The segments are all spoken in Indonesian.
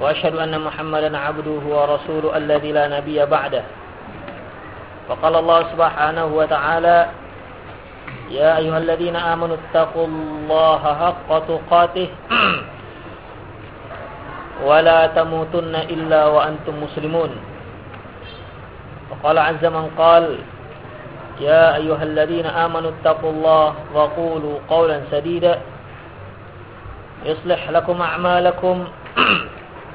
وأشهد أن محمدا عبده ورسوله الذي لا نبي بعده. وقال الله سبحانه وتعالى يا أيها الذين آمنوا اتقوا الله حق تقاته ولا تموتن إلا وأنتم مسلمون. وقال عز من قال يا أيها الذين آمنوا اتقوا الله وقولوا قولا سديدا يصلح لكم أعمالكم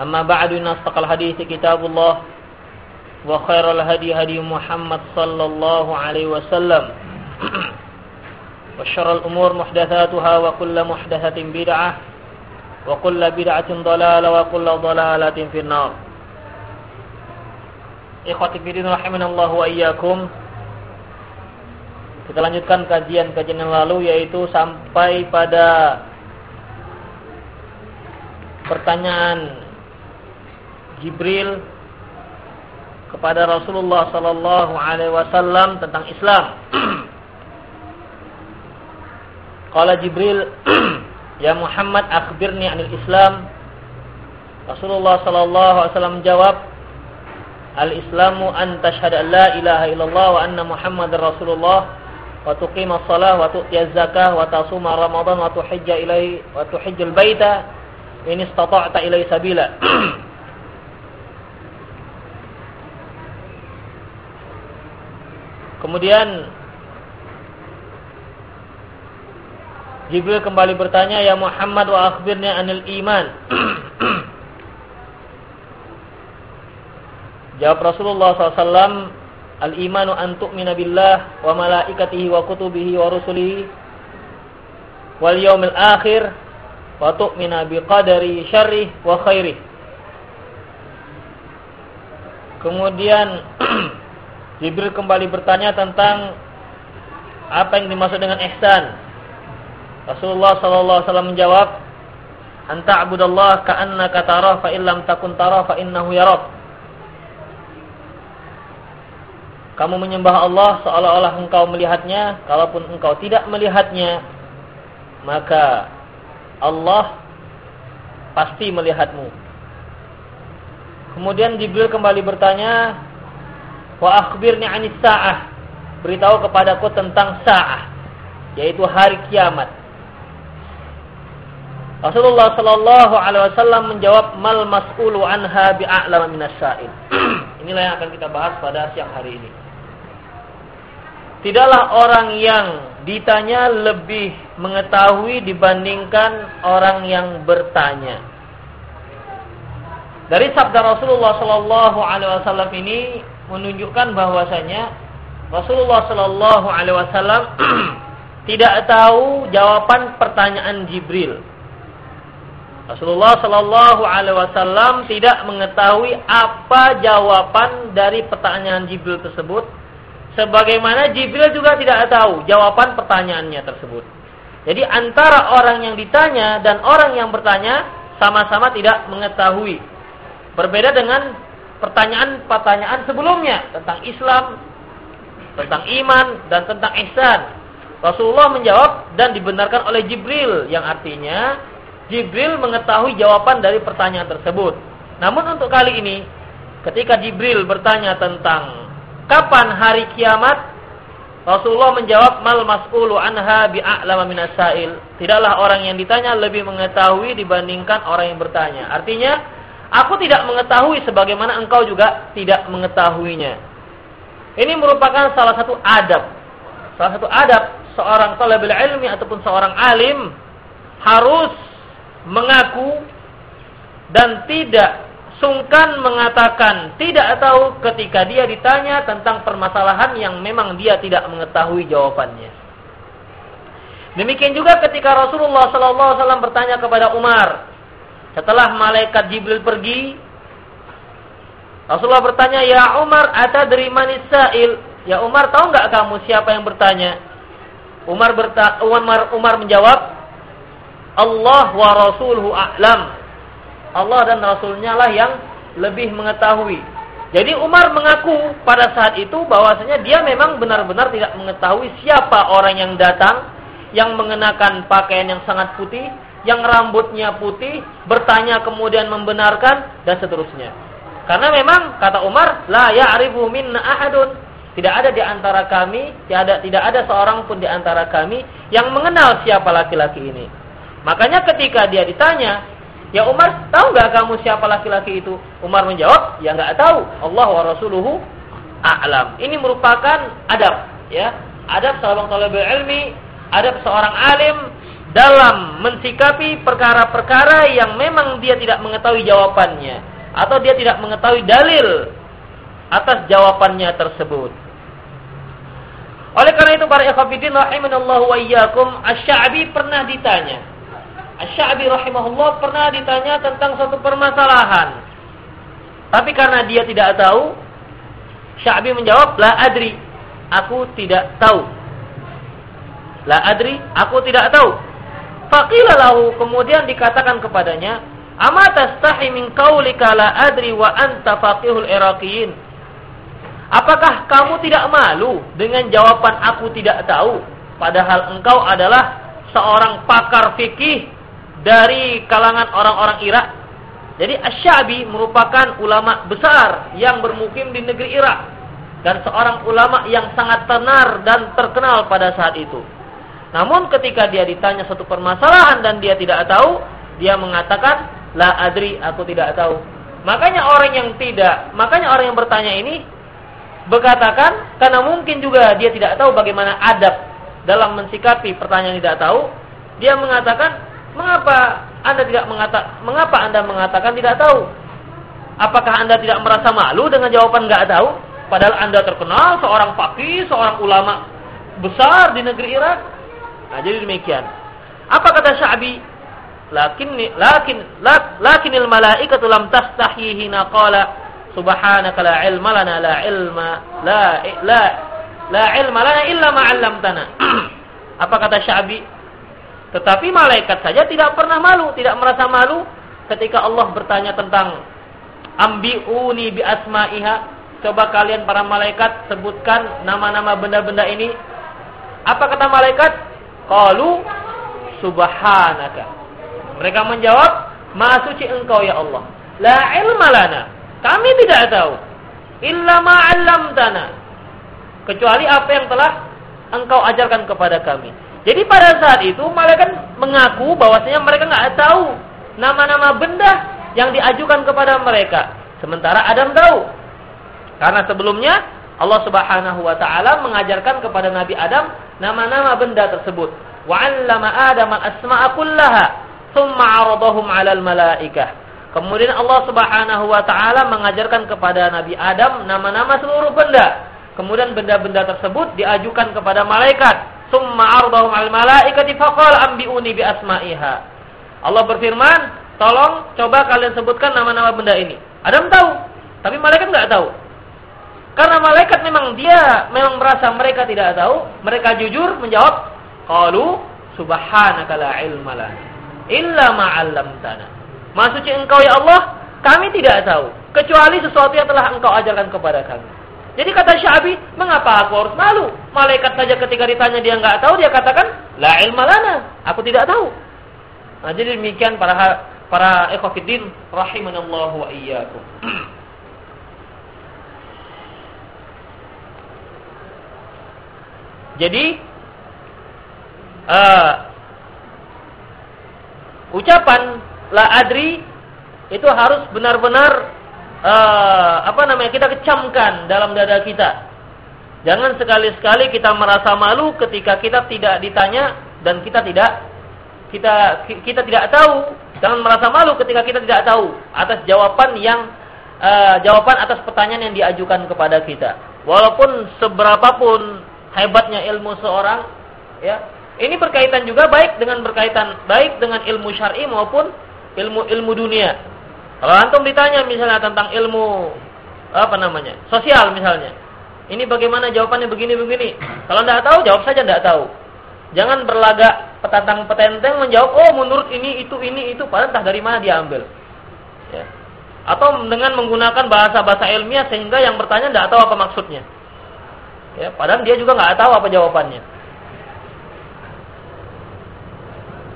أما بعد إن أصدق الحديث كتاب الله وخير الهدي هدي محمد صلى الله عليه وسلم وشر الأمور محدثاتها وكل محدثة بدعة وكل بدعة ضلالة وكل ضلالة في النار Ikhwati fiddin rahimanallahu wa iyyakum. Kita lanjutkan kajian-kajian yang lalu yaitu sampai pada pertanyaan Jibril kepada Rasulullah sallallahu alaihi wasallam tentang Islam. Qala Jibril, "Ya Muhammad, akhbirni 'anil Islam." Rasulullah sallallahu alaihi wasallam menjawab, "Al-Islamu an tashhadu an la ilaha illallah wa anna Muhammadar Rasulullah wa tuqima shalah wa tu'tiya zakah wa tasuma Ramadan wa tuhijja ilai wa tuhijjul baita in istata'ta ilai sabila." Kemudian Jibril kembali bertanya, "Ya Muhammad wa akhbirni anil iman." Jawab Rasulullah SAW, "Al-imanu an tu'mina billah wa malaikatihi wa kutubihi wa rusulihi wal yaumil akhir wa tu'mina biqadari syarrih wa khairih." Kemudian Jibril kembali bertanya tentang apa yang dimaksud dengan ihsan. Rasulullah sallallahu alaihi wasallam menjawab, "Anta abudallah ka'annaka tarah fa illam takun tarah fa innahu yarak." Kamu menyembah Allah seolah-olah engkau melihatnya, kalaupun engkau tidak melihatnya, maka Allah pasti melihatmu. Kemudian Jibril kembali bertanya, "Wa akhbirni 'anis sa'ah." Beritahu kepadaku tentang sa'ah, yaitu hari kiamat. Rasulullah Shallallahu Alaihi Wasallam menjawab mal mas'ulu anha bi'a'lama minas sa'il. Inilah yang akan kita bahas pada siang hari ini. Tidaklah orang yang ditanya lebih mengetahui dibandingkan orang yang bertanya. Dari sabda Rasulullah Shallallahu Alaihi Wasallam ini menunjukkan bahwasanya Rasulullah Shallallahu Alaihi Wasallam tidak tahu jawaban pertanyaan Jibril. Rasulullah Shallallahu Alaihi Wasallam tidak mengetahui apa jawaban dari pertanyaan Jibril tersebut, sebagaimana Jibril juga tidak tahu jawaban pertanyaannya tersebut. Jadi antara orang yang ditanya dan orang yang bertanya sama-sama tidak mengetahui. Berbeda dengan pertanyaan-pertanyaan sebelumnya tentang Islam, tentang iman dan tentang ihsan. Rasulullah menjawab dan dibenarkan oleh Jibril yang artinya Jibril mengetahui jawaban dari pertanyaan tersebut. Namun untuk kali ini, ketika Jibril bertanya tentang kapan hari kiamat, Rasulullah menjawab mal mas'ulu anha bi'a'lama minasail. Tidaklah orang yang ditanya lebih mengetahui dibandingkan orang yang bertanya. Artinya Aku tidak mengetahui sebagaimana engkau juga tidak mengetahuinya. Ini merupakan salah satu adab. Salah satu adab seorang talibul ilmi ataupun seorang alim harus mengaku dan tidak sungkan mengatakan tidak tahu ketika dia ditanya tentang permasalahan yang memang dia tidak mengetahui jawabannya. Demikian juga ketika Rasulullah SAW bertanya kepada Umar setelah malaikat Jibril pergi, Rasulullah bertanya, Ya Umar, atadri manis sa'il? Ya Umar, tahu nggak kamu siapa yang bertanya? Umar, berta Umar, Umar menjawab, Allah wa Rasuluhu a'lam. Allah dan Rasulnya lah yang lebih mengetahui. Jadi Umar mengaku pada saat itu bahwasanya dia memang benar-benar tidak mengetahui siapa orang yang datang yang mengenakan pakaian yang sangat putih, yang rambutnya putih, bertanya kemudian membenarkan dan seterusnya. Karena memang kata Umar, la ya'rifu minna ahadun. Tidak ada di antara kami, tidak ada tidak ada seorang pun di antara kami yang mengenal siapa laki-laki ini. Makanya ketika dia ditanya, Ya Umar, tahu nggak kamu siapa laki-laki itu? Umar menjawab, ya nggak tahu. Allah wa Rasuluhu a'lam. Ini merupakan adab, ya. Adab seorang talibul ilmi, adab seorang alim dalam mensikapi perkara-perkara yang memang dia tidak mengetahui jawabannya atau dia tidak mengetahui dalil atas jawabannya tersebut. Oleh karena itu para ikhwatiddin rahimanallahu wa iyyakum, Asy-Sya'bi pernah ditanya, Asy-Sya'bi rahimahullah pernah ditanya tentang suatu permasalahan. Tapi karena dia tidak tahu, Sya'bi menjawab, "La adri." Aku tidak tahu. La adri, aku tidak tahu. Faqila lahu, kemudian dikatakan kepadanya, "Ama tastahi min adri wa anta faqihul Iraqiyin?" Apakah kamu tidak malu dengan jawaban aku tidak tahu padahal engkau adalah seorang pakar fikih dari kalangan orang-orang Irak. Jadi Asy-Sya'bi merupakan ulama besar yang bermukim di negeri Irak dan seorang ulama yang sangat tenar dan terkenal pada saat itu. Namun ketika dia ditanya satu permasalahan dan dia tidak tahu, dia mengatakan la adri, aku tidak tahu. Makanya orang yang tidak, makanya orang yang bertanya ini berkatakan karena mungkin juga dia tidak tahu bagaimana adab dalam mensikapi pertanyaan tidak tahu, dia mengatakan Mengapa Anda tidak mengata mengapa Anda mengatakan tidak tahu? Apakah Anda tidak merasa malu dengan jawaban nggak tahu? Padahal Anda terkenal seorang fakih, seorang ulama besar di negeri Irak. Nah, jadi demikian. Apa kata Sya'bi? Lakin lakin lak, lakinil malaikatu lam tastahi hina qala subhanaka la ilma lana la ilma la la la ilma lana illa ma 'allamtana. Apa kata Sya'bi? Tetapi malaikat saja tidak pernah malu, tidak merasa malu ketika Allah bertanya tentang ambiuni bi asma'iha. Coba kalian para malaikat sebutkan nama-nama benda-benda ini. Apa kata malaikat? Qalu subhanaka. Mereka menjawab, "Maha Engkau ya Allah." La ilma. Kami tidak tahu. Illa ma 'allamtana. Kecuali apa yang telah Engkau ajarkan kepada kami. Jadi pada saat itu malaikat mengaku bahwasanya mereka nggak tahu nama-nama benda yang diajukan kepada mereka. Sementara Adam tahu. Karena sebelumnya Allah Subhanahu wa taala mengajarkan kepada Nabi Adam nama-nama benda tersebut. Wa 'allama Adam al-asma'a kullaha, tsumma 'aradahum 'alal malaikah. Kemudian Allah Subhanahu wa taala mengajarkan kepada Nabi Adam nama-nama seluruh benda. Kemudian benda-benda tersebut diajukan kepada malaikat summa ardahum al malaikati faqal ambiuni bi asma'iha. Allah berfirman, tolong coba kalian sebutkan nama-nama benda ini. Adam tahu, tapi malaikat nggak tahu. Karena malaikat memang dia memang merasa mereka tidak tahu, mereka jujur menjawab, qalu subhanaka la ilma lana illa ma 'allamtana. Maksudnya engkau ya Allah, kami tidak tahu kecuali sesuatu yang telah engkau ajarkan kepada kami. Jadi kata Syabi, mengapa aku harus malu? Malaikat saja ketika ditanya dia nggak tahu, dia katakan, la ilma lana, aku tidak tahu. Nah, jadi demikian para para ekofidin rahimanallahu wa iyyakum. Jadi uh, ucapan la adri itu harus benar-benar uh, apa namanya kita kecamkan dalam dada kita. Jangan sekali-sekali kita merasa malu ketika kita tidak ditanya dan kita tidak kita kita tidak tahu. Jangan merasa malu ketika kita tidak tahu atas jawaban yang uh, jawaban atas pertanyaan yang diajukan kepada kita. Walaupun seberapapun hebatnya ilmu seorang, ya ini berkaitan juga baik dengan berkaitan baik dengan ilmu syar'i maupun ilmu ilmu dunia. Kalau antum ditanya misalnya tentang ilmu apa namanya sosial misalnya, ini bagaimana jawabannya begini-begini. Kalau tidak tahu jawab saja tidak tahu. Jangan berlagak petantang petenteng menjawab oh menurut ini itu ini itu padahal entah dari mana dia ambil. Ya. Atau dengan menggunakan bahasa-bahasa ilmiah sehingga yang bertanya tidak tahu apa maksudnya. Ya, padahal dia juga nggak tahu apa jawabannya.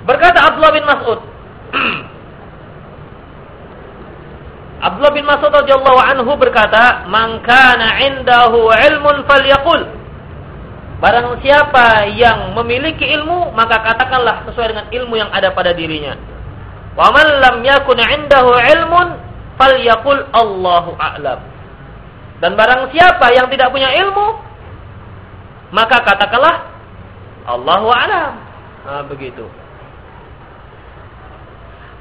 Berkata Abdullah bin Mas'ud. Abdullah bin Mas'ud radhiyallahu anhu berkata, "Man kana 'indahu 'ilmun falyaqul." Barang siapa yang memiliki ilmu, maka katakanlah sesuai dengan ilmu yang ada pada dirinya. Wa man lam yakun 'indahu 'ilmun falyaqul Allahu a'lam. Dan barang siapa yang tidak punya ilmu, maka katakanlah Allahu a'lam. Nah, begitu.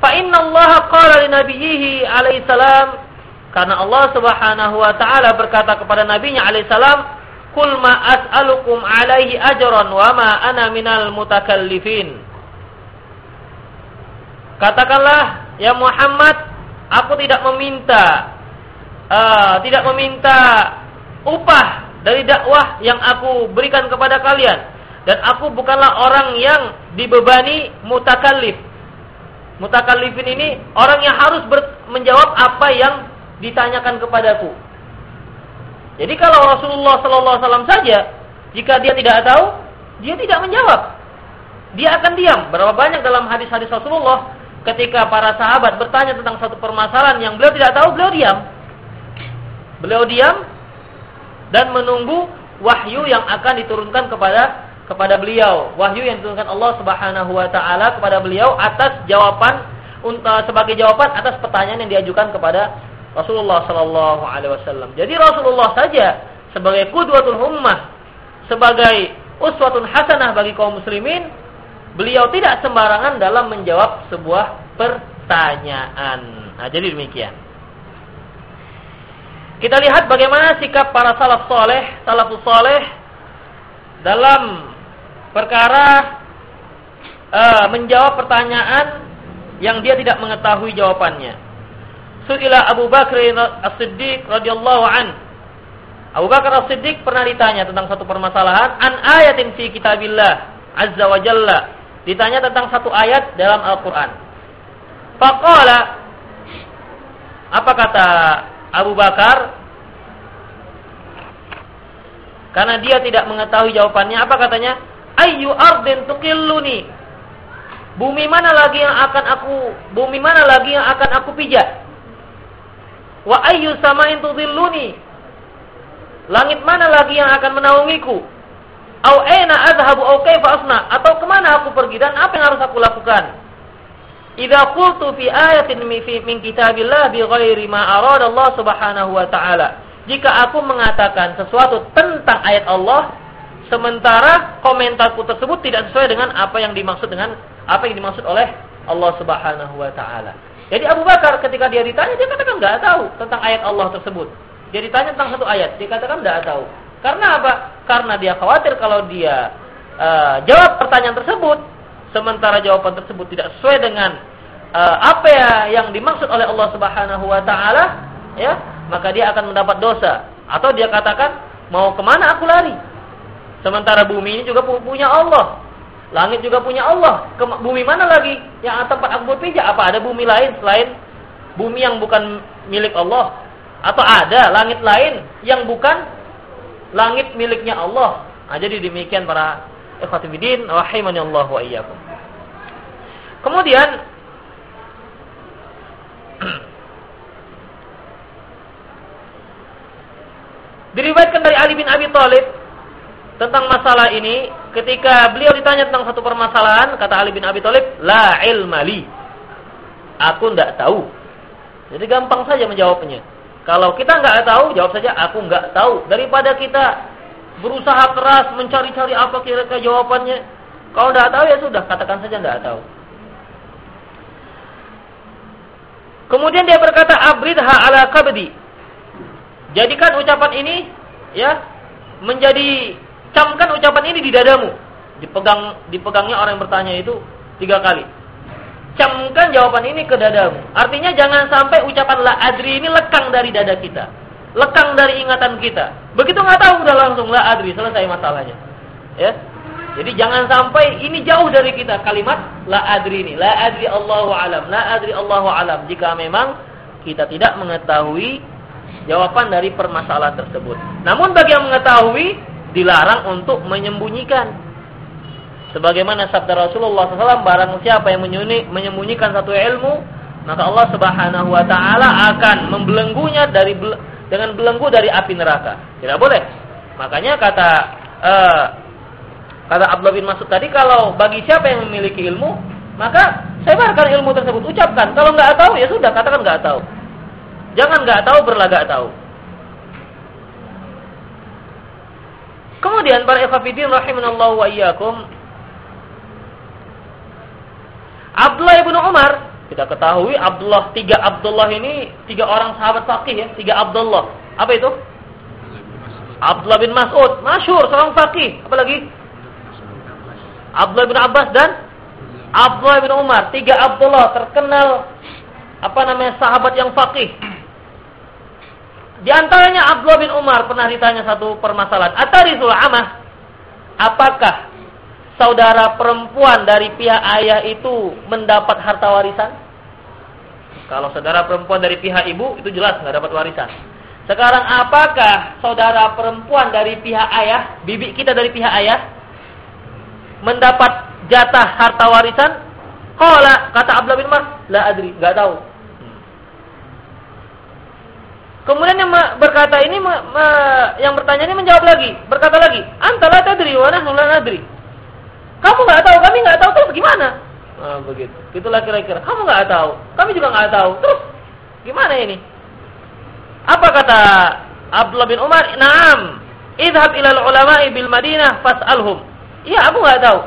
Fa inna Allah qala li nabiyhi alaihi salam karena Allah Subhanahu wa taala berkata kepada nabinya alaihi salam, "Qul ma as'alukum alaihi ajran wa ma ana minal mutakallifin." Katakanlah, ya Muhammad, aku tidak meminta uh, tidak meminta upah dari dakwah yang aku berikan kepada kalian dan aku bukanlah orang yang dibebani mutakallif Mutakallifin ini orang yang harus menjawab apa yang ditanyakan kepadaku. Jadi kalau Rasulullah sallallahu alaihi wasallam saja jika dia tidak tahu, dia tidak menjawab. Dia akan diam. Berapa banyak dalam hadis-hadis Rasulullah ketika para sahabat bertanya tentang satu permasalahan yang beliau tidak tahu, beliau diam. Beliau diam dan menunggu wahyu yang akan diturunkan kepada kepada beliau wahyu yang diturunkan Allah Subhanahu wa taala kepada beliau atas jawaban untuk sebagai jawaban atas pertanyaan yang diajukan kepada Rasulullah sallallahu alaihi wasallam. Jadi Rasulullah saja sebagai qudwatul ummah, sebagai uswatun hasanah bagi kaum muslimin, beliau tidak sembarangan dalam menjawab sebuah pertanyaan. Nah, jadi demikian. Kita lihat bagaimana sikap para salaf soleh, salafus soleh dalam perkara uh, menjawab pertanyaan yang dia tidak mengetahui jawabannya. Su'ila Abu Bakar As-Siddiq radhiyallahu an. Abu Bakar As-Siddiq pernah ditanya tentang satu permasalahan an ayatin fi kitabillah azza wa jalla. Ditanya tentang satu ayat dalam Al-Qur'an. Faqala apa kata Abu Bakar? Karena dia tidak mengetahui jawabannya, apa katanya? Ayu ardin tukilluni. Bumi mana lagi yang akan aku bumi mana lagi yang akan aku pijak? Wa ayu samain tudhilluni. Langit mana lagi yang akan menaungiku? Au aina adhabu au kaifa asna? Atau ke mana aku pergi dan apa yang harus aku lakukan? Idza qultu fi ayatin min kitabillah bi ghairi ma arada Allah Subhanahu wa taala. Jika aku mengatakan sesuatu tentang ayat Allah Sementara komentarku tersebut tidak sesuai dengan apa yang dimaksud dengan apa yang dimaksud oleh Allah Subhanahu wa taala. Jadi Abu Bakar ketika dia ditanya dia katakan nggak tahu tentang ayat Allah tersebut. Dia ditanya tentang satu ayat, dia katakan nggak tahu. Karena apa? Karena dia khawatir kalau dia uh, jawab pertanyaan tersebut sementara jawaban tersebut tidak sesuai dengan uh, apa ya yang dimaksud oleh Allah Subhanahu wa taala, ya, maka dia akan mendapat dosa. Atau dia katakan, "Mau ke mana aku lari?" Sementara bumi ini juga punya Allah. Langit juga punya Allah. Bumi mana lagi yang tempat aku berpijak? Apa ada bumi lain selain bumi yang bukan milik Allah? Atau ada langit lain yang bukan langit miliknya Allah? Nah, jadi demikian para ikhwatifidin rahimani Allah wa iyyakum. Kemudian diriwayatkan dari Ali bin Abi Thalib tentang masalah ini ketika beliau ditanya tentang satu permasalahan kata Ali bin Abi Thalib la ilmali aku tidak tahu Jadi gampang saja menjawabnya. Kalau kita nggak tahu, jawab saja aku nggak tahu. Daripada kita berusaha keras mencari-cari apa kira-kira jawabannya. Kalau nggak tahu ya sudah, katakan saja nggak tahu. Kemudian dia berkata abridha ala kabdi. Jadikan ucapan ini ya menjadi camkan ucapan ini di dadamu. Dipegang dipegangnya orang yang bertanya itu tiga kali camkan jawaban ini ke dadamu. Artinya jangan sampai ucapan la adri ini lekang dari dada kita. Lekang dari ingatan kita. Begitu nggak tahu udah langsung la adri, selesai masalahnya. Ya. Jadi jangan sampai ini jauh dari kita kalimat la adri ini. La adri Allahu alam, la adri Allahu alam. Jika memang kita tidak mengetahui jawaban dari permasalahan tersebut. Namun bagi yang mengetahui dilarang untuk menyembunyikan Sebagaimana sabda Rasulullah SAW, barang siapa yang menyembunyikan satu ilmu, maka Allah Subhanahu wa taala akan membelenggunya dari dengan belenggu dari api neraka. Tidak boleh. Makanya kata uh, kata Abdullah bin Mas'ud tadi kalau bagi siapa yang memiliki ilmu, maka sebarkan ilmu tersebut, ucapkan. Kalau nggak tahu ya sudah, katakan nggak tahu. Jangan nggak tahu berlagak tahu. Kemudian para ikhwatiddin rahimanallahu wa iyyakum Abdullah ibnu Umar, kita ketahui Abdullah tiga Abdullah ini tiga orang sahabat fakih ya, tiga Abdullah. Apa itu? Abdullah bin Mas'ud, masyhur seorang fakih. Apa lagi? Abdullah bin Abbas dan Abdullah bin Umar, tiga Abdullah terkenal apa namanya sahabat yang fakih. Di antaranya Abdullah bin Umar pernah ditanya satu permasalahan. Atarisul amah. Apakah saudara perempuan dari pihak ayah itu mendapat harta warisan? Kalau saudara perempuan dari pihak ibu itu jelas nggak dapat warisan. Sekarang apakah saudara perempuan dari pihak ayah, bibi kita dari pihak ayah mendapat jatah harta warisan? Qala kata Abdullah bin Umar, la adri, nggak tahu. Kemudian yang berkata ini yang bertanya ini menjawab lagi, berkata lagi, "Anta la tadri wa nahnu la nadri." Kamu nggak tahu, kami nggak tahu, terus gimana? Nah, begitu. Itulah kira-kira. Kamu nggak tahu, kami juga nggak tahu. Terus gimana ini? Apa kata Abdullah bin Umar? Naam. Idhab ilal ulama'i bil Madinah fas'alhum. Iya, aku nggak tahu.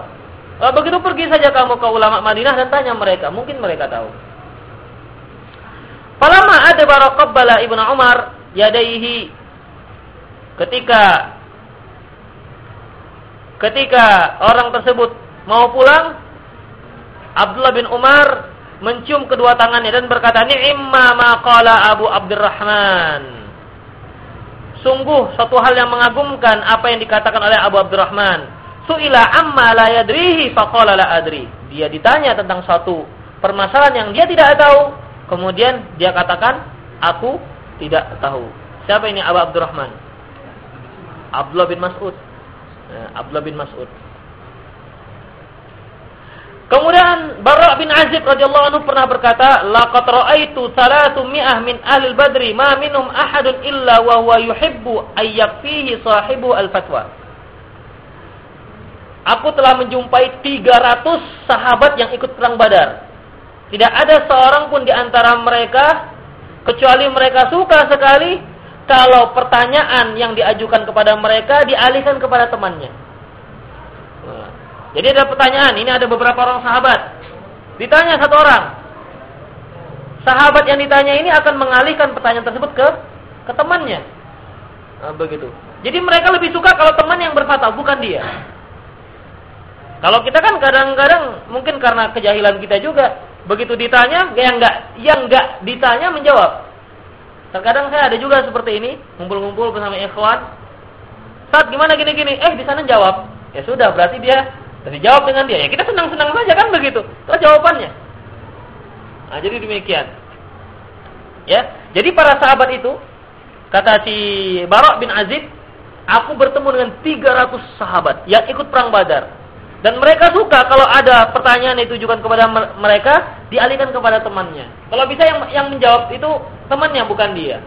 Begitu pergi saja kamu ke ulama Madinah dan tanya mereka, mungkin mereka tahu. Falamma adbara qabbala Ibnu Umar yadaihi ketika ketika orang tersebut mau pulang, Abdullah bin Umar mencium kedua tangannya dan berkata, "Ni'ma ma qala Abu Abdurrahman." Sungguh satu hal yang mengagumkan apa yang dikatakan oleh Abu Abdurrahman. Su'ila amma la yadrihi faqala la adri. Dia ditanya tentang suatu permasalahan yang dia tidak tahu, kemudian dia katakan, "Aku tidak tahu." Siapa ini Abu Abdurrahman? Abdullah bin Mas'ud. Ya, Abdullah bin Mas'ud. Kemudian Bara bin Azib radhiyallahu anhu pernah berkata, "Laqad ra'aitu salatu mi'ah min ahli badri ma minhum ahadun illa wa huwa yuhibbu ay yakfihi sahibu al-fatwa." Aku telah menjumpai 300 sahabat yang ikut perang Badar. Tidak ada seorang pun di antara mereka kecuali mereka suka sekali kalau pertanyaan yang diajukan kepada mereka dialihkan kepada temannya. Nah, jadi ada pertanyaan, ini ada beberapa orang sahabat. Ditanya satu orang. Sahabat yang ditanya ini akan mengalihkan pertanyaan tersebut ke ke temannya. Nah, begitu. Jadi mereka lebih suka kalau teman yang berfatwa, bukan dia. Kalau kita kan kadang-kadang mungkin karena kejahilan kita juga, begitu ditanya yang enggak yang enggak ditanya menjawab. Terkadang saya ada juga seperti ini, ngumpul-ngumpul bersama ikhwan. Saat gimana gini-gini, eh di sana jawab. Ya sudah, berarti dia jadi jawab dengan dia. Ya kita senang-senang saja kan begitu. Terus jawabannya. Nah, jadi demikian. Ya, jadi para sahabat itu kata si Barak bin Azib, aku bertemu dengan 300 sahabat yang ikut perang Badar. Dan mereka suka kalau ada pertanyaan yang ditujukan kepada mereka, dialihkan kepada temannya. Kalau bisa yang yang menjawab itu temannya bukan dia.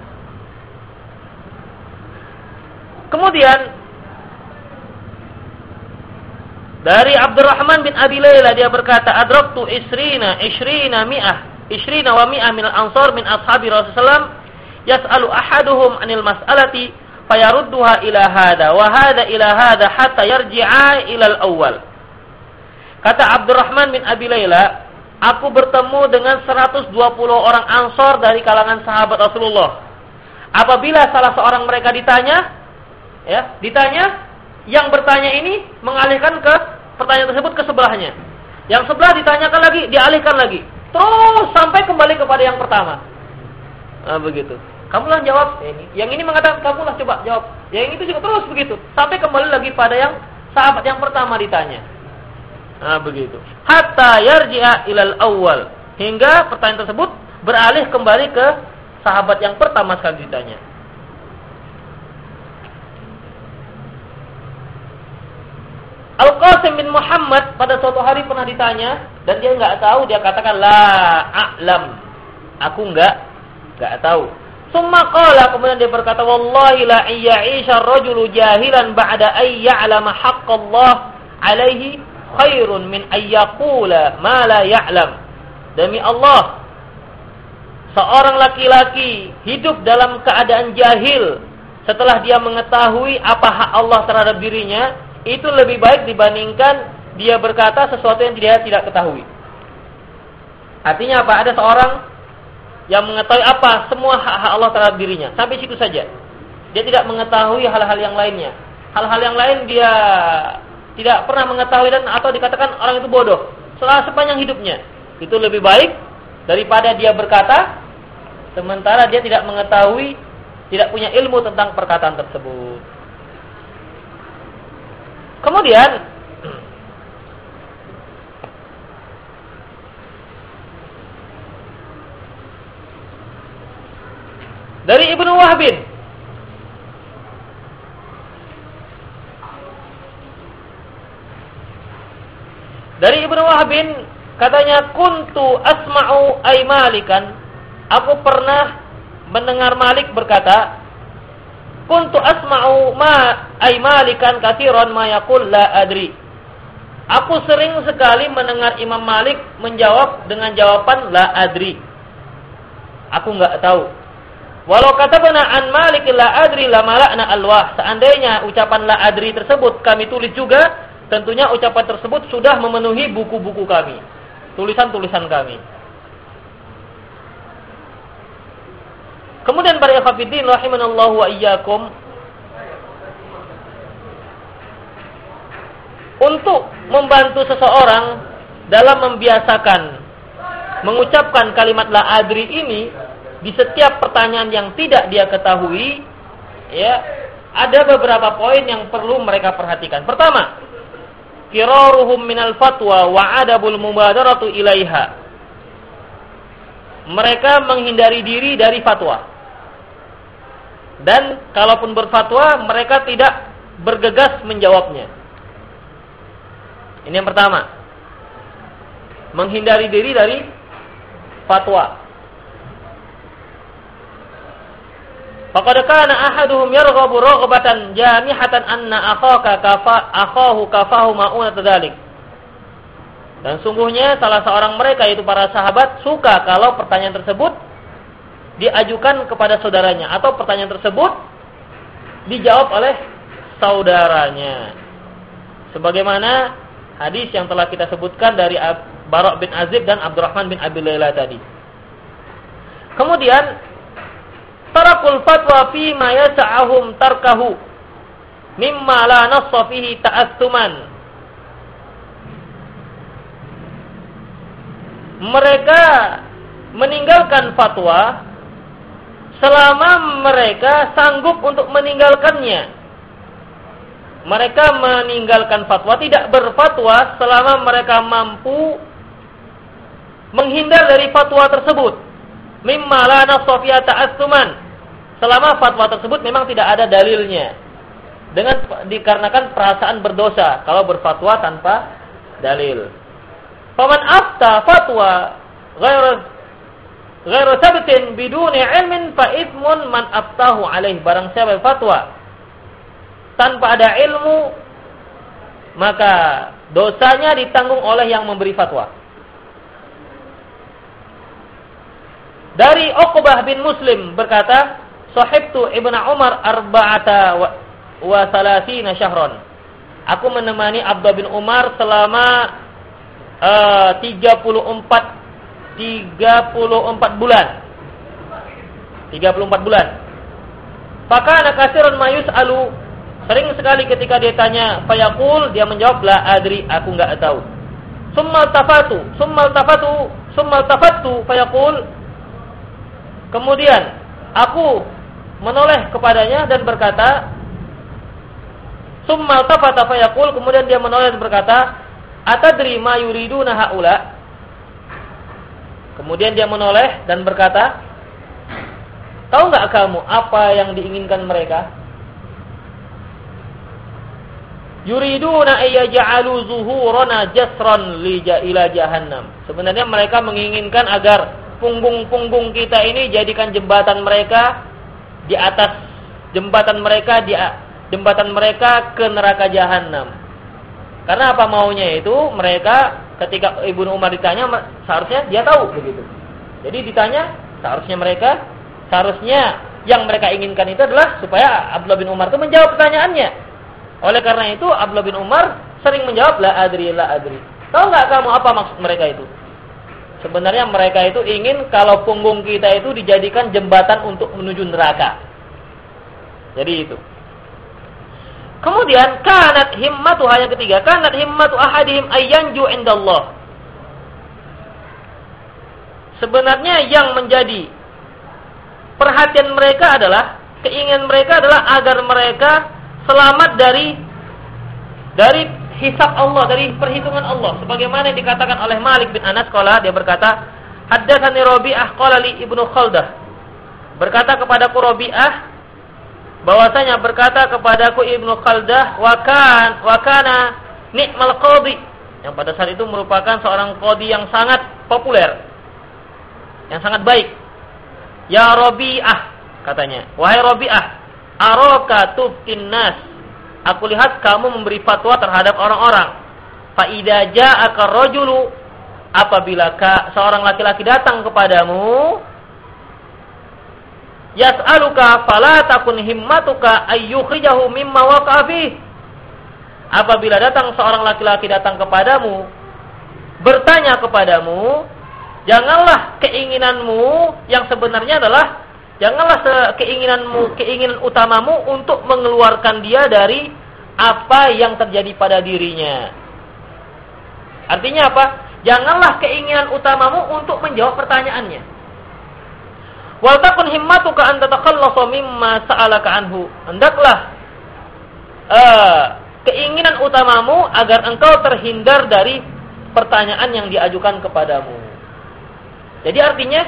Kemudian dari Abdurrahman bin Abi Layla dia berkata, "Adraktu isrina isrina mi'ah ishrina wa mi'ah min al-ansar min ashabi Rasulullah yas'alu ahaduhum anil mas'alati fayarudduha ila hada wa hada ila hada hatta yarji'a ila al-awwal. Kata Abdurrahman bin Abi Layla, aku bertemu dengan 120 orang ansor dari kalangan sahabat Rasulullah. Apabila salah seorang mereka ditanya, ya, ditanya, yang bertanya ini mengalihkan ke pertanyaan tersebut ke sebelahnya. Yang sebelah ditanyakan lagi, dialihkan lagi. Terus sampai kembali kepada yang pertama. Nah, begitu. Kamulah jawab. Yang ini mengatakan kamulah coba jawab. Yang itu juga terus begitu. Sampai kembali lagi pada yang sahabat yang pertama ditanya. Nah, begitu. Hatta yarji'a ilal awal. Hingga pertanyaan tersebut beralih kembali ke sahabat yang pertama sekali ditanya. Al-Qasim bin Muhammad pada suatu hari pernah ditanya dan dia nggak tahu dia katakan la a'lam. Aku nggak nggak tahu. Summa qala kemudian dia berkata wallahi la iyya'isha ar-rajulu jahilan ba'da ay ya'lama haqqallah alaihi khairun min ayyaqula ma la ya'lam. Demi Allah seorang laki-laki hidup dalam keadaan jahil setelah dia mengetahui apa hak Allah terhadap dirinya itu lebih baik dibandingkan dia berkata sesuatu yang dia tidak ketahui. Artinya apa? Ada seorang yang mengetahui apa semua hak-hak Allah terhadap dirinya. Sampai situ saja. Dia tidak mengetahui hal-hal yang lainnya. Hal-hal yang lain dia tidak pernah mengetahui dan atau dikatakan orang itu bodoh. Setelah sepanjang hidupnya. Itu lebih baik daripada dia berkata sementara dia tidak mengetahui, tidak punya ilmu tentang perkataan tersebut. Kemudian dari Ibnu Wahbin Dari Ibnu Wahbin katanya kuntu asma'u ay malikan aku pernah mendengar Malik berkata kuntu asma'u ma ay malikan kathiran ma yaqul la adri. Aku sering sekali mendengar Imam Malik menjawab dengan jawaban la adri. Aku enggak tahu. Walau kata benar an Malik la adri la malakna alwah. Seandainya ucapan la adri tersebut kami tulis juga, tentunya ucapan tersebut sudah memenuhi buku-buku kami. Tulisan-tulisan kami. Kemudian para ikhwatiddin rahimanallahu wa iyyakum untuk membantu seseorang dalam membiasakan mengucapkan kalimat la adri ini di setiap pertanyaan yang tidak dia ketahui ya ada beberapa poin yang perlu mereka perhatikan. Pertama, kiraruhum minal fatwa wa adabul mubadaratu ilaiha. Mereka menghindari diri dari fatwa. Dan kalaupun berfatwa, mereka tidak bergegas menjawabnya. Ini yang pertama. Menghindari diri dari fatwa. Faqad kana ahaduhum yarghabu raghbatan jamihatan anna akhaka kafa akhahu kafahu ma'una dzalik. Dan sungguhnya salah seorang mereka itu para sahabat suka kalau pertanyaan tersebut diajukan kepada saudaranya atau pertanyaan tersebut dijawab oleh saudaranya. Sebagaimana hadis yang telah kita sebutkan dari Barok bin Azib dan Abdurrahman bin Abi Layla tadi. Kemudian tarakul fatwa fi ma yas'ahum tarkahu mimma la nassa fihi ta'assuman. Mereka meninggalkan fatwa selama mereka sanggup untuk meninggalkannya. Mereka meninggalkan fatwa tidak berfatwa selama mereka mampu menghindar dari fatwa tersebut. Mimma la nasofiyata ta'assuman. Selama fatwa tersebut memang tidak ada dalilnya. Dengan dikarenakan perasaan berdosa kalau berfatwa tanpa dalil. Paman afta fatwa ghairu ghairu sabtin biduni ilmin fa ithmun man aftahu alaih barang siapa fatwa tanpa ada ilmu maka dosanya ditanggung oleh yang memberi fatwa Dari Uqbah bin Muslim berkata, "Sahibtu Ibnu Umar arba'ata wa, salasina syahron." Aku menemani Abdullah bin Umar selama uh, 34 34 bulan. 34 bulan. Maka anak kasirun mayus alu sering sekali ketika dia tanya fayaqul dia menjawab la adri aku enggak tahu. Summal tafatu, summal tafatu, summal tafatu fayaqul Kemudian aku menoleh kepadanya dan berkata, Summal tafata fayaqul, kemudian dia menoleh dan berkata, Atadri ma yuriduna haula? Kemudian dia menoleh dan berkata, Tahu nggak kamu apa yang diinginkan mereka? Yuriduna ayyaj'alu zuhurana jasran li ila jahannam. Sebenarnya mereka menginginkan agar punggung-punggung kita ini jadikan jembatan mereka di atas jembatan mereka di jembatan mereka ke neraka jahanam. Karena apa maunya itu mereka ketika Ibnu Umar ditanya seharusnya dia tahu begitu. Jadi ditanya seharusnya mereka seharusnya yang mereka inginkan itu adalah supaya Abdullah bin Umar itu menjawab pertanyaannya. Oleh karena itu Abdullah bin Umar sering menjawab la adri la adri. Tahu nggak kamu apa maksud mereka itu? Sebenarnya mereka itu ingin kalau punggung kita itu dijadikan jembatan untuk menuju neraka. Jadi itu. Kemudian kanat himmatu yang ketiga, kanat himmatu ahadihim ayyanju indallah. Sebenarnya yang menjadi perhatian mereka adalah keinginan mereka adalah agar mereka selamat dari dari hisab Allah dari perhitungan Allah. Sebagaimana yang dikatakan oleh Malik bin Anas qala dia berkata haddatsani Rabi'ah qala li Ibnu Khaldah. Berkata kepadaku Rabi'ah bahwasanya berkata kepadaku Ibnu Khaldah wa kan wa kana ni'mal qadhi yang pada saat itu merupakan seorang qadhi yang sangat populer yang sangat baik. Ya Rabi'ah katanya. Wahai Rabi'ah araka tuftin nas Aku lihat kamu memberi fatwa terhadap orang-orang. Fa'idha ja'aka rojulu. Apabila seorang laki-laki datang kepadamu. Yas'aluka fala takun himmatuka ayyukhrijahu mimma waqafih. Apabila datang seorang laki-laki datang kepadamu. Bertanya kepadamu. Janganlah keinginanmu yang sebenarnya adalah Janganlah keinginanmu, keinginan utamamu untuk mengeluarkan dia dari apa yang terjadi pada dirinya. Artinya apa? Janganlah keinginan utamamu untuk menjawab pertanyaannya. Wal takun himmatuka an tatakhallasa mimma sa'alaka anhu. Hendaklah uh, keinginan utamamu agar engkau terhindar dari pertanyaan yang diajukan kepadamu. Jadi artinya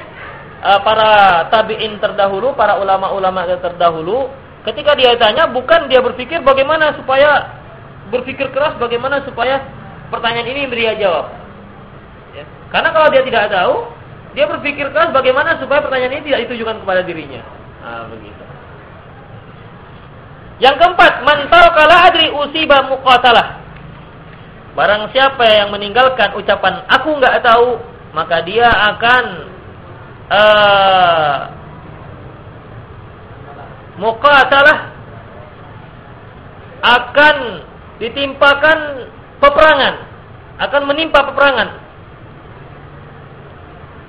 uh, para tabi'in terdahulu, para ulama-ulama terdahulu, ketika dia tanya bukan dia berpikir bagaimana supaya berpikir keras bagaimana supaya pertanyaan ini dia jawab. Ya. Karena kalau dia tidak tahu, dia berpikir keras bagaimana supaya pertanyaan ini tidak ditujukan kepada dirinya. Nah, begitu. Yang keempat, mantal kala adri usiba muqatalah. Barang siapa yang meninggalkan ucapan aku nggak tahu, maka dia akan uh, muqatalah akan ditimpakan peperangan, akan menimpa peperangan.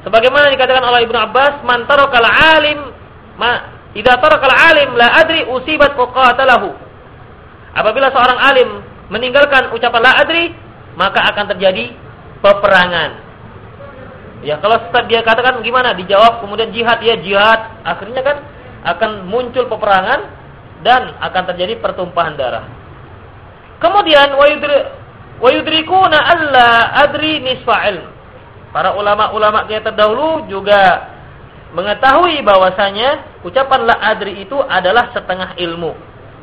Sebagaimana dikatakan oleh Ibnu Abbas, "Man tarakal alim ma idza tarakal alim la adri usibat muqatalahu." Apabila seorang alim meninggalkan ucapan la adri, maka akan terjadi peperangan. Ya kalau setiap dia katakan gimana dijawab kemudian jihad ya jihad akhirnya kan akan muncul peperangan dan akan terjadi pertumpahan darah. Kemudian wayudrikuna alla adri nisfa ilm. Para ulama-ulama kita terdahulu juga mengetahui bahwasanya ucapan la adri itu adalah setengah ilmu.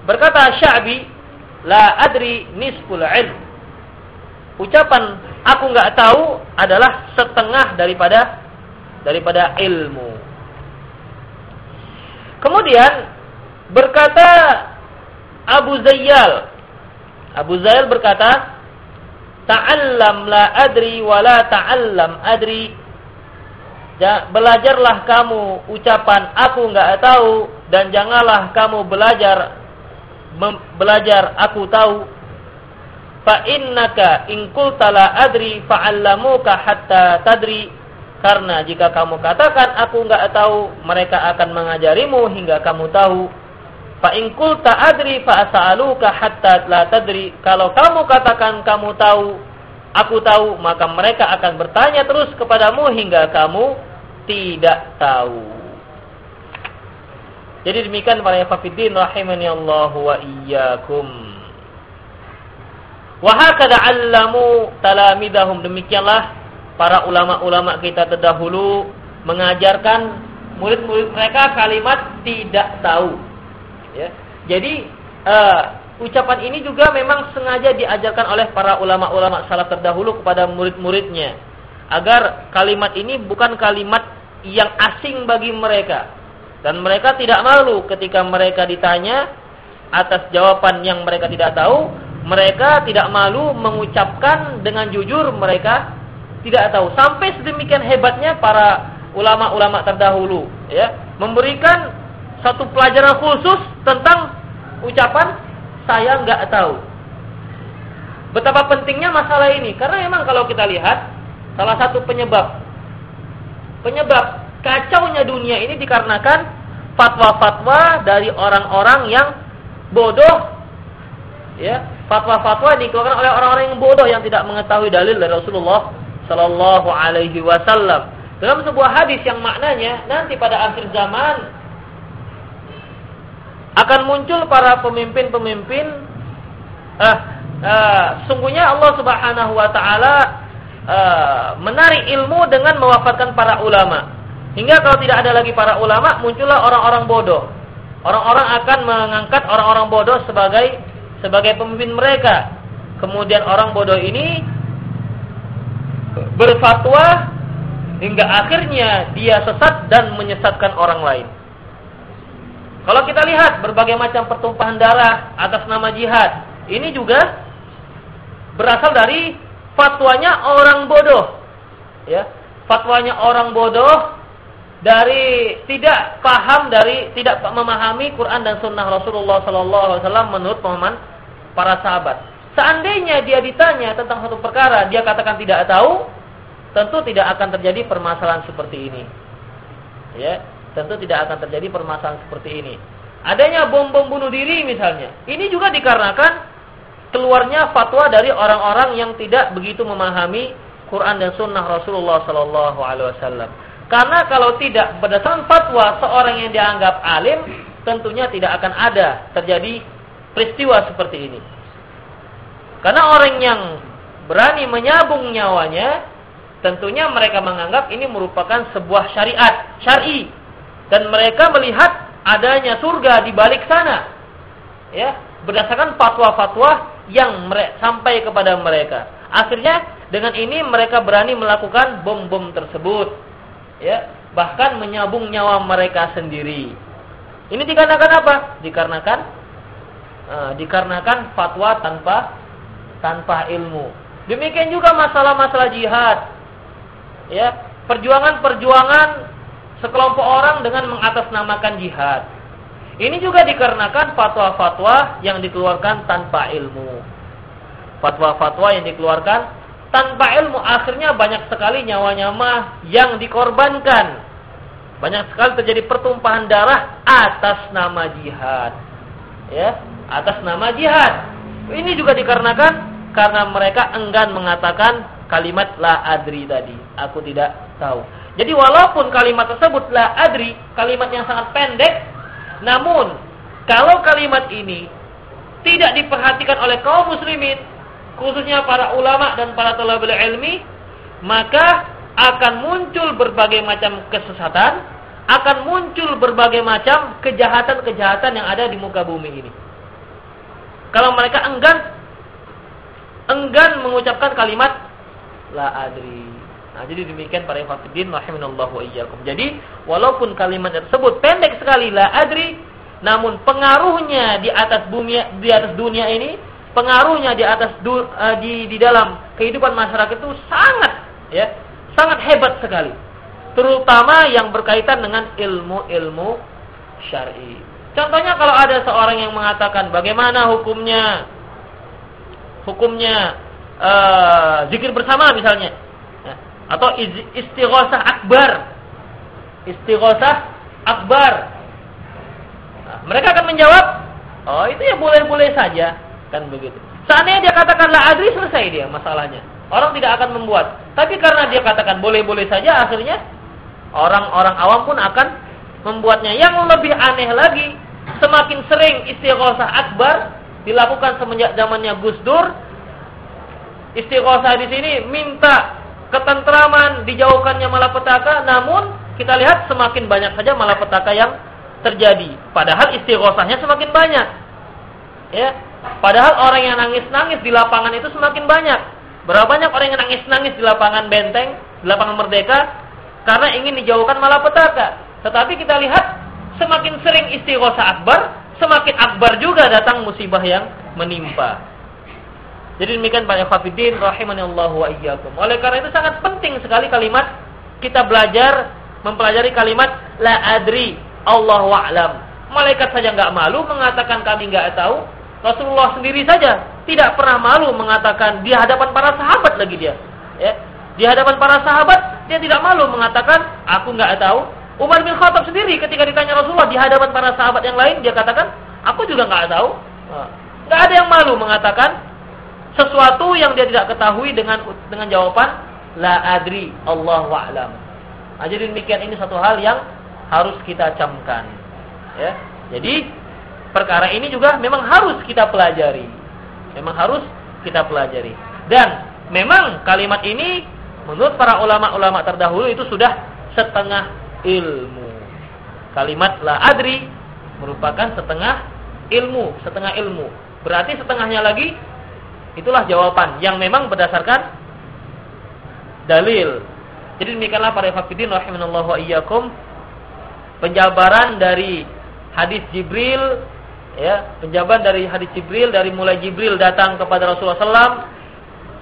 Berkata Sya'bi, la adri nisful ilm. Ucapan aku nggak tahu adalah setengah daripada daripada ilmu. Kemudian berkata Abu Zayyal. Abu Zayyal berkata, "Ta'allam la adri wa la ta'allam adri." belajarlah kamu ucapan aku enggak tahu dan janganlah kamu belajar belajar aku tahu fa innaka in qulta la adri fa'allamuka hatta tadri. Karena jika kamu katakan aku enggak tahu mereka akan mengajarimu hingga kamu tahu. Fa in qulta adri fa as'aluka hatta la tadri. Kalau kamu katakan kamu tahu aku tahu maka mereka akan bertanya terus kepadamu hingga kamu tidak tahu. Jadi demikian para yafafiddin rahimani Allah wa iyyakum. Wa hakada 'allamu talamidahum demikianlah para ulama-ulama kita terdahulu mengajarkan murid-murid mereka kalimat tidak tahu. Ya. Jadi uh, ucapan ini juga memang sengaja diajarkan oleh para ulama-ulama salaf terdahulu kepada murid-muridnya agar kalimat ini bukan kalimat yang asing bagi mereka dan mereka tidak malu ketika mereka ditanya atas jawaban yang mereka tidak tahu. Mereka tidak malu mengucapkan dengan jujur mereka tidak tahu. Sampai sedemikian hebatnya para ulama-ulama terdahulu. ya Memberikan satu pelajaran khusus tentang ucapan saya nggak tahu. Betapa pentingnya masalah ini. Karena memang kalau kita lihat, salah satu penyebab penyebab kacaunya dunia ini dikarenakan fatwa-fatwa dari orang-orang yang bodoh ya fatwa-fatwa dikeluarkan oleh orang-orang yang bodoh yang tidak mengetahui dalil dari Rasulullah Sallallahu Alaihi Wasallam dalam sebuah hadis yang maknanya nanti pada akhir zaman akan muncul para pemimpin-pemimpin uh, uh, sungguhnya Allah Subhanahu Wa Taala uh, menarik ilmu dengan mewafatkan para ulama Hingga kalau tidak ada lagi para ulama, muncullah orang-orang bodoh. Orang-orang akan mengangkat orang-orang bodoh sebagai sebagai pemimpin mereka. Kemudian orang bodoh ini berfatwa hingga akhirnya dia sesat dan menyesatkan orang lain. Kalau kita lihat berbagai macam pertumpahan darah atas nama jihad, ini juga berasal dari fatwanya orang bodoh. Ya, fatwanya orang bodoh dari tidak paham dari tidak memahami Quran dan Sunnah Rasulullah Sallallahu Alaihi Wasallam menurut pemahaman para sahabat. Seandainya dia ditanya tentang satu perkara, dia katakan tidak tahu, tentu tidak akan terjadi permasalahan seperti ini. Ya, tentu tidak akan terjadi permasalahan seperti ini. Adanya bom-bom bunuh diri misalnya, ini juga dikarenakan keluarnya fatwa dari orang-orang yang tidak begitu memahami Quran dan Sunnah Rasulullah Sallallahu Alaihi Wasallam. Karena kalau tidak berdasarkan fatwa seorang yang dianggap alim, tentunya tidak akan ada terjadi peristiwa seperti ini. Karena orang yang berani menyabung nyawanya, tentunya mereka menganggap ini merupakan sebuah syariat, syar'i. Dan mereka melihat adanya surga di balik sana. Ya, berdasarkan fatwa-fatwa yang sampai kepada mereka. Akhirnya dengan ini mereka berani melakukan bom-bom tersebut ya bahkan menyabung nyawa mereka sendiri. Ini dikarenakan apa? Dikarenakan uh, dikarenakan fatwa tanpa tanpa ilmu. Demikian juga masalah-masalah jihad. Ya, perjuangan-perjuangan sekelompok orang dengan mengatasnamakan jihad. Ini juga dikarenakan fatwa-fatwa yang dikeluarkan tanpa ilmu. Fatwa-fatwa yang dikeluarkan tanpa ilmu akhirnya banyak sekali nyawa-nyawa yang dikorbankan. Banyak sekali terjadi pertumpahan darah atas nama jihad. Ya, atas nama jihad. Ini juga dikarenakan karena mereka enggan mengatakan kalimat la adri tadi. Aku tidak tahu. Jadi walaupun kalimat tersebut la adri, kalimat yang sangat pendek, namun kalau kalimat ini tidak diperhatikan oleh kaum muslimin, khususnya para ulama dan para talabul ilmi, maka akan muncul berbagai macam kesesatan, akan muncul berbagai macam kejahatan-kejahatan yang ada di muka bumi ini. Kalau mereka enggan enggan mengucapkan kalimat la adri. Nah, jadi demikian para ikhwatiddin rahimanallahu wa iyyakum. Jadi, walaupun kalimat tersebut pendek sekali la adri, namun pengaruhnya di atas bumi di atas dunia ini pengaruhnya di atas du, uh, di di dalam kehidupan masyarakat itu sangat ya sangat hebat sekali terutama yang berkaitan dengan ilmu-ilmu syar'i. Contohnya kalau ada seorang yang mengatakan bagaimana hukumnya? Hukumnya uh, zikir bersama misalnya. Ya. atau istighosah akbar. Istighosah akbar. Nah, mereka akan menjawab oh itu ya boleh-boleh saja. Kan begitu. Seandainya dia katakan la adri selesai dia masalahnya. Orang tidak akan membuat. Tapi karena dia katakan boleh-boleh saja akhirnya orang-orang awam pun akan membuatnya. Yang lebih aneh lagi semakin sering istighosah akbar dilakukan semenjak zamannya Gus Dur Istighosah di sini minta ketentraman, dijauhkannya malapetaka, namun kita lihat semakin banyak saja malapetaka yang terjadi. Padahal istighosahnya semakin banyak. Ya. Padahal orang yang nangis-nangis di lapangan itu semakin banyak. Berapa banyak orang yang nangis-nangis di lapangan benteng, di lapangan merdeka karena ingin dijauhkan malapetaka. Tetapi kita lihat semakin sering istighosah akbar, semakin akbar juga datang musibah yang menimpa. Jadi demikian Pak Ikhwafiddin Allah wa iyyakum. Oleh karena itu sangat penting sekali kalimat kita belajar mempelajari kalimat la adri Allah wa'lam. Malaikat saja nggak malu mengatakan kami nggak tahu. Rasulullah sendiri saja tidak pernah malu mengatakan di hadapan para sahabat lagi dia. Ya. Di hadapan para sahabat dia tidak malu mengatakan aku nggak tahu. Umar bin Khattab sendiri ketika ditanya Rasulullah di hadapan para sahabat yang lain dia katakan aku juga nggak tahu. Nggak ada yang malu mengatakan sesuatu yang dia tidak ketahui dengan dengan jawaban la adri Allah wa'lam. Nah, jadi demikian ini satu hal yang harus kita camkan. Ya. Jadi perkara ini juga memang harus kita pelajari. Memang harus kita pelajari. Dan memang kalimat ini menurut para ulama-ulama terdahulu itu sudah setengah ilmu. Kalimat la adri merupakan setengah ilmu, setengah ilmu. Berarti setengahnya lagi Itulah jawaban yang memang berdasarkan dalil. Jadi demikianlah para fakidin rahimanallahu iyyakum penjabaran dari hadis Jibril ya, penjabaran dari hadis Jibril dari mulai Jibril datang kepada Rasulullah SAW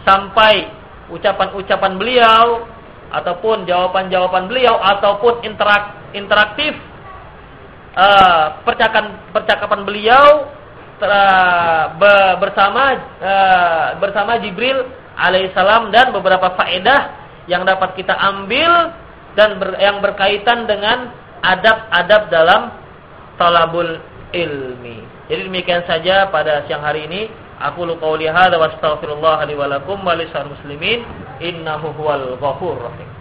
sampai ucapan-ucapan beliau ataupun jawaban-jawaban beliau ataupun interak, interaktif uh, percakapan percakapan beliau bersama uh, bersama Jibril alaihissalam dan beberapa faedah yang dapat kita ambil dan ber, yang berkaitan dengan adab-adab dalam talabul ilmi. Jadi demikian saja pada siang hari ini. Aku lu qauli hadza wa astaghfirullah li wa lakum wa muslimin innahu huwal ghafurur rahim.